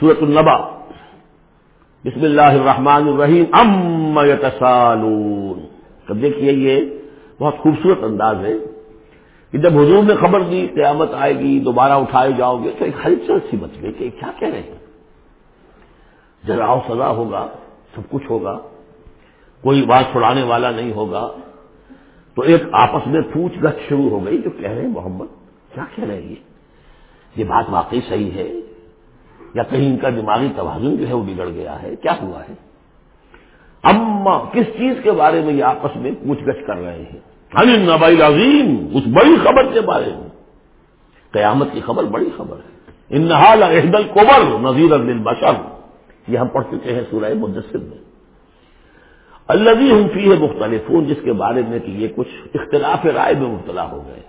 سورت النبا. بسم اللہ الرحمن الرحیم. ام یتسالون. اب دیکھیے یہ بہت خوبصورت انداز ہے کہ جب حضور نے خبر دی، قیامت آئے گی، دوبارہ اٹھائے جاؤ گے، تو ایک ہلچل سی مچ گئی کہ کیا کہہ رہے ہیں؟ جراؤ سزا ہوگا، سب کچھ ہوگا، کوئی بات چھڑانے والا نہیں ہوگا، تو ایک آپس میں پوچھ گچھ شروع ہو گئی، جو کہہ رہے ہیں، محمد، کیا کہہ رہے ہیں یہ بات واقعی صحیح ہے۔ یا کہیں ان کا دماغی توازن جو ہے وہ بگڑ گیا ہے، کیا ہوا ہے؟ اما، کس چیز کے بارے میں یہ آپس میں پوچھ گچھ کر رہے ہیں؟ ہم نبائی عظیم اس بڑی خبر کے بارے میں۔ قیامت کی خبر بڑی خبر ہے۔ انحال احدل کوبر نذیر بشر یہ ہم پڑھ چکے ہیں سورہ مدثر میں۔ اللہ ہم فی ہے مختلف جس کے بارے میں کہ یہ کچھ اختلاف رائے میں مبتلا ہو گئے۔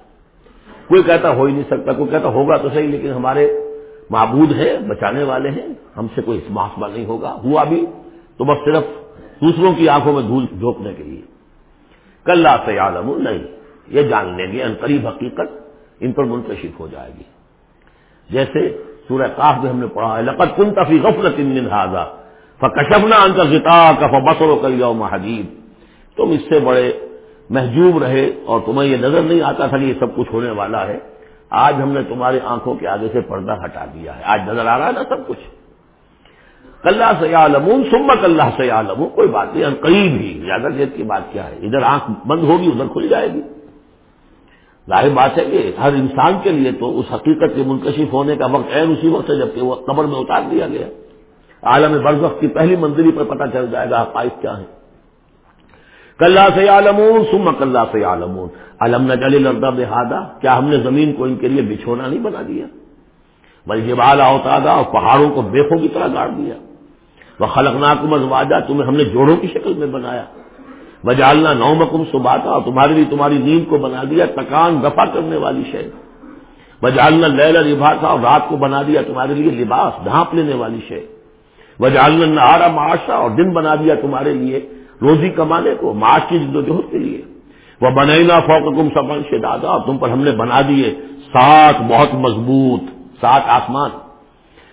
کوئی کہتا ہو ہی نہیں سکتا، کوئی کہتا ہوگا تو صحیح، لیکن ہمارے معبود ہے بچانے والے ہیں، ہم سے کوئی محاسبہ نہیں ہوگا۔ ہوا بھی تو بس صرف دوسروں کی آنکھوں میں دھول جھونکنے کے لیے۔ کل سے عالم نہیں، یہ جان لیں گے۔ ان قریب حقیقت ان پر منتشف ہو جائے گی۔ جیسے سورہ کاف میں ہم نے پڑھا ہے لقت کن تفی غفلت ان دن حاضا فکشبنا ان کا زتا و کل حدیب تم اس سے بڑے محجوب رہے اور تمہیں یہ نظر نہیں آتا تھا کہ یہ سب کچھ ہونے والا ہے۔ آج ہم نے تمہاری آنکھوں کے آگے سے پردہ ہٹا دیا ہے۔ آج نظر آ رہا ہے نا سب کچھ۔ کلّہ سے عالمون سمت اللہ سے عالم کوئی بات نہیں قریب ہی۔ زیادہ دیر کی بات کیا ہے؟ ادھر آنکھ بند ہوگی، ادھر کھل جائے گی۔ ظاہر بات ہے کہ ہر انسان کے لیے تو اس حقیقت کے منکشف ہونے کا وقت ہے اسی وقت ہے جبکہ وہ قبر میں اتار دیا گیا۔ عالم برزخ کی پہلی منزلی پر پتہ چل جائے گا حقائق کیا ہے کلّہ سے عالمون سم کلّہ سے عالمون علم نہ جلی بہادا۔ کیا ہم نے زمین کو ان کے لیے بچھونا نہیں بنا دیا؟ بھائی جب آلہ ہوتا اور پہاڑوں کو بیخوں کی طرح گاڑ دیا۔ وہ خلق ناکم ازواجہ تمہیں ہم نے جوڑوں کی شکل میں بنایا۔ بجالنا نو مکم سباتا، اور تمہارے لیے تمہاری نیند کو بنا دیا، تکان دفاع کرنے والی شے۔ بجالنا لیل لباسا، اور رات کو بنا دیا تمہارے لیے لباس، ڈھانپ لینے والی شے۔ بجالنا نہارا معاشا، اور دن بنا دیا تمہارے لیے۔ روزی کمانے کو معاش کی جد و جہد کے لیے۔ وہ بنینا فوق کم سفن سے دادا تم پر ہم نے بنا دیے سات بہت مضبوط، سات آسمان۔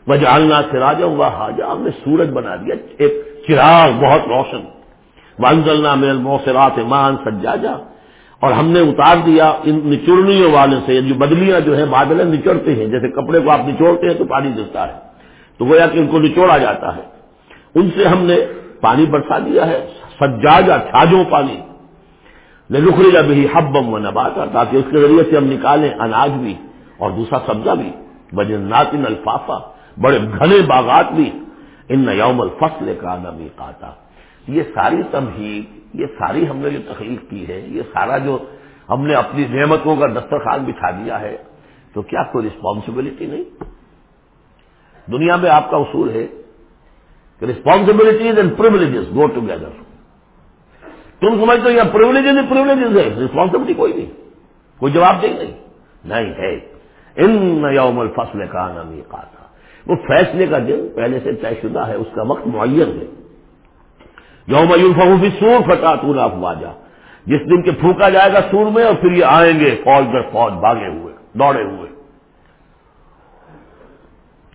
وہ جالنا سراجا ہوا حاجا ہم نے سورج بنا دیا، ایک چراغ بہت روشن۔ وانزلنا من الموسرات مان سجاجا۔ اور ہم نے اتار دیا ان نچوڑنیوں والے سے، جو بدلیاں جو ہیں، بادلیں نچوڑتے ہیں۔ جیسے کپڑے کو آپ نچوڑتے ہیں تو پانی گرتا ہے۔ تو گویا کہ ان کو نچوڑا جاتا ہے۔ ان سے ہم نے پانی برسا دیا ہے سجاجا چھاجوں پانی۔ لکھری بھی حبم و نباتا تاکہ اس کے ذریعے سے ہم نکالیں اناج بھی اور دوسرا سبزہ بھی۔ بجنات الفافا، بڑے گھنے باغات بھی۔ ان یوم الفصل کا نمی قاتا یہ ساری تمہید، یہ ساری ہم نے جو تخلیق کی ہے، یہ سارا جو ہم نے اپنی نعمتوں کا دسترخوان بچھا دیا ہے، تو کیا کوئی رسپانسبلٹی نہیں؟ دنیا میں آپ کا اصول ہے کہ responsibilities and privileges go together تم سمجھتے ہو یا پرولیجز پرولیجز ہے رسپانسبلٹی کوئی نہیں، کوئی جواب دے نہیں۔ نہیں ہے۔ ان یوم الفصل کا نامی تھا وہ فیصلے کا دن پہلے سے طے شدہ ہے، اس کا وقت معین ہے۔ یوم فہوفی سور فتح تو افواجا جس دن کے پھونکا جائے گا سور میں، اور پھر یہ آئیں گے فوج در فوج، بھاگے ہوئے، دوڑے ہوئے۔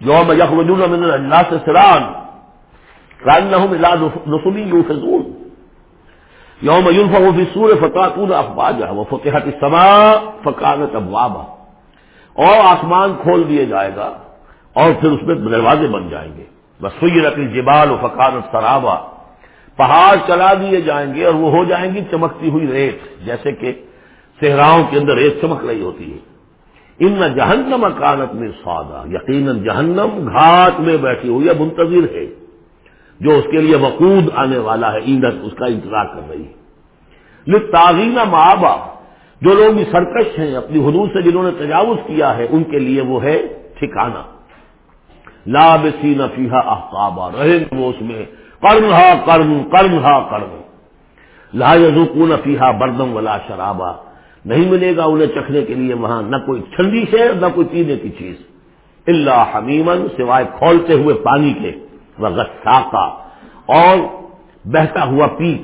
یوم یخرجون من اللہ سے سران ران نہ رسولی یو یوم یون سور فتح افواجا وہ فتحت سما فکانت ابوابا۔ اور آسمان کھول دیے جائے گا اور پھر اس میں دروازے بن جائیں گے۔ بس سوئی رقل جبال و فکانت سرابا۔ پہاڑ چلا دیے جائیں گے اور وہ ہو جائیں گی چمکتی ہوئی ریت، جیسے کہ صحراؤں کے اندر ریت چمک رہی ہوتی ہے۔ ان جہنم اکانت میں سودا یقیناً جہنم گھاٹ میں بیٹھی ہوئی ہے منتظر ہے۔ جو اس کے لیے وقود آنے والا ہے، ایندھن اس کا انتظار کر رہی ہے۔ تعظیم مابا جو لوگ بھی سرکش ہیں، اپنی حدود سے جنہوں نے تجاوز کیا ہے، ان کے لیے وہ ہے ٹھکانا لاب سی نفیحہ احتابہ رہیں وہ اس میں۔ کرم ہا کرم کرم ہا کرم لا یزوکون فیحا بردم ولا شرابا۔ نہیں ملے گا انہیں چکھنے کے لیے وہاں نہ کوئی ٹھنڈی سے نہ کوئی پینے کی چیز۔ اللہ حمیمن سوائے کھولتے ہوئے پانی کے۔ غساقا اور بہتا ہوا پیپ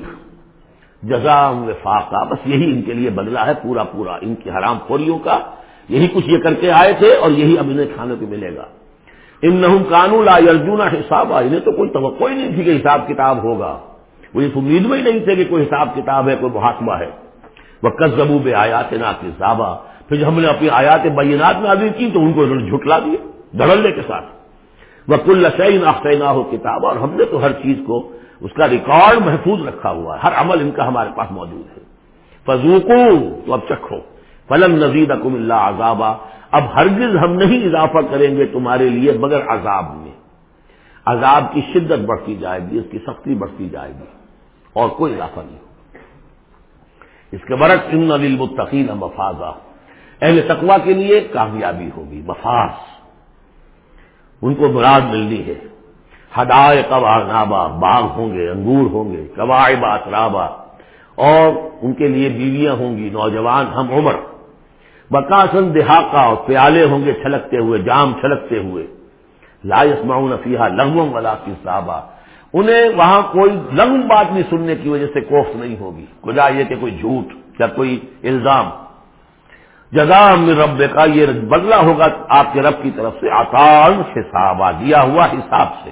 جزا وفاقہ، بس یہی ان کے لیے بدلا ہے پورا پورا، ان کی حرام خوریوں کا۔ یہی کچھ یہ کر کے آئے تھے اور یہی اب انہیں کھانے کو ملے گا۔ ان نہ کانو لا حساب انہیں تو کوئی توقع ہی نہیں تھی کہ حساب کتاب ہوگا۔ وہ اس امید میں ہی نہیں تھے کہ کوئی حساب کتاب ہے، کوئی محاکمہ ہے۔ وہ کس زبوب آیات نا کے پھر جب ہم نے اپنی آیات بینات میں حاضر کی تو ان کو انہوں نے جھٹلا دیا، دھڑلے کے ساتھ۔ وہ کل شعین آفینا ہو کتاب اور ہم نے تو ہر چیز کو اس کا ریکارڈ محفوظ رکھا ہوا ہے۔ ہر عمل ان کا ہمارے پاس موجود ہے۔ فضوکو تو اب چکھو۔ فلم نزید اکم اللہ عذابہ اب ہرگز ہم نہیں اضافہ کریں گے تمہارے لیے مگر عذاب میں۔ عذاب کی شدت بڑھتی جائے گی، اس کی سختی بڑھتی جائے گی۔ اور کوئی اضافہ نہیں۔ اس کے برعکس ان المتقین مفاذہ اہل تقوا کے لیے کامیابی ہوگی مفاذ ان کو مراد ملنی ہے۔ ہدائے کبا نابا باغ ہوں گے، انگور ہوں گے قواعب اطرابا۔ اور ان کے لیے بیویاں ہوں گی، نوجوان ہم عمر۔ بکاسن دہاقہ اور پیالے ہوں گے چھلکتے ہوئے، جام چھلکتے ہوئے۔ لاس معاون فیحا لغم ولا کی صحابہ انہیں وہاں کوئی لغم بات نہیں سننے کی وجہ سے کوفت نہیں ہوگی۔ کجا یہ کہ کوئی جھوٹ یا کوئی الزام۔ جزام رب کا یہ بدلہ ہوگا آپ کے رب کی طرف سے آسان حسابہ دیا ہوا حساب سے۔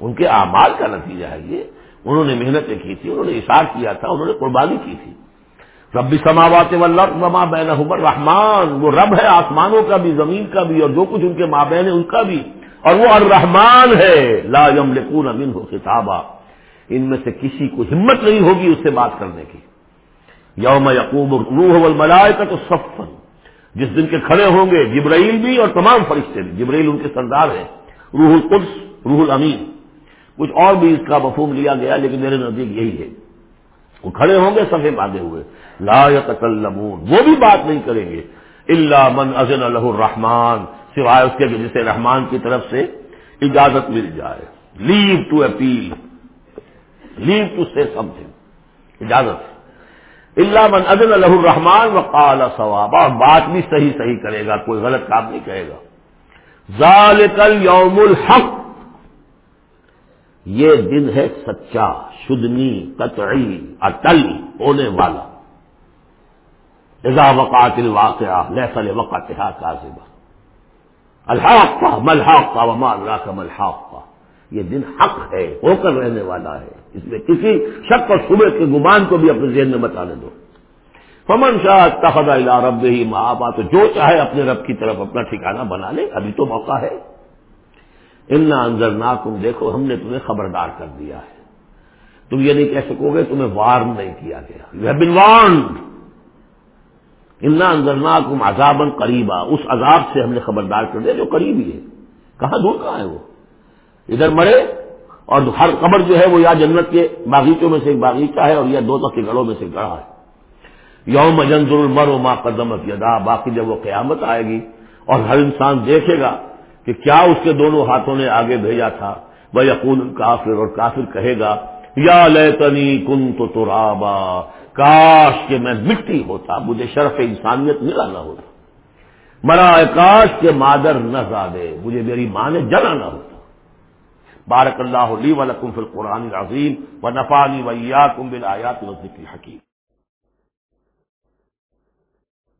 ان کے اعمال کا نتیجہ ہے یہ۔ انہوں نے محنتیں کی تھی، انہوں نے اشار کیا تھا، انہوں نے قربانی کی تھی۔ ربی سماوات وما بین رحمان، وہ رب ہے، آسمانوں کا بھی، زمین کا بھی، اور جو کچھ ان کے ماں بہن ہے ان کا بھی۔ اور وہ الرحمان ہے، لا یم لکون امین ہو کتابہ ان میں سے کسی کو ہمت نہیں ہوگی اس سے بات کرنے کی۔ یوم یقوب روح الملائے کا تو سفن جس دن کے کھڑے ہوں گے، جبرائیل بھی اور تمام فرشتے بھی۔ جبرائیل ان کے سردار ہیں۔ روح القدس، روح الامین۔ کچھ اور بھی اس کا مفہوم لیا گیا، لیکن میرے نزدیک یہی ہے۔ وہ کھڑے ہوں گے سفے باندھے ہوئے۔ لا یتکلمون۔ وہ بھی بات نہیں کریں گے۔ اللہ من ازن اللہ الرحمان سوائے اس کے جسے رحمان کی طرف سے اجازت مل جائے۔ Leave to appeal leave to say something اجازت۔ اللہ من ادن الہ الرحمان و قال ثواب اور بات بھی صحیح صحیح کرے گا، کوئی غلط کام نہیں کرے گا۔ ذالک یوم الحق، یہ دن ہے سچا، شدنی، قطعی، اٹل، ہونے والا۔ اذا وقات الواقعہ لحسل وقت کاذبہ۔ الحاق کا ملحاق کا وما اللہ کا ملحاق کا یہ دن حق ہے، ہو کر رہنے والا ہے۔ اس میں کسی شک اور صبح کے گمان کو بھی اپنے ذہن میں بتانے دو۔ فمن شاہ تخد رب ہی ماں تو جو چاہے اپنے رب کی طرف اپنا ٹھکانہ بنا لے، ابھی تو موقع ہے۔ ان اندر نا تم دیکھو ہم نے تمہیں خبردار کر دیا ہے۔ تم یہ نہیں کہہ سکو گے تمہیں وارن نہیں کیا گیا۔ یو ہیو بن وارنڈ ان اندر عذابن قریبا۔ اس عذاب سے ہم نے خبردار کر دیا جو قریب ہی ہے۔ کہاں، دور کہاں ہے وہ؟ ادھر مرے۔ اور ہر قبر جو ہے وہ یا جنت کے باغیچوں میں سے ایک باغیچہ ہے اور یا دو تک کے گڑوں میں سے گڑھا ہے۔ یوم جنزر المر و ماں قدمت یدا باقی جب وہ قیامت آئے گی اور ہر انسان دیکھے گا کہ کیا اس کے دونوں ہاتھوں نے آگے بھیجا تھا وہ یقون کافر اور کافر کہے گا، یا لیتنی کن تو ترابا، کاش کہ میں مٹی ہوتا، مجھے شرف انسانیت ملا نہ ہوتا۔ مرا کاش کے مادر نہ زادے، مجھے میری ماں نے جلا نہ ہوتا۔ بارک اللہ لی ولکم فی القرآن العظیم و نفانی ویا کم بل ذکر حکیم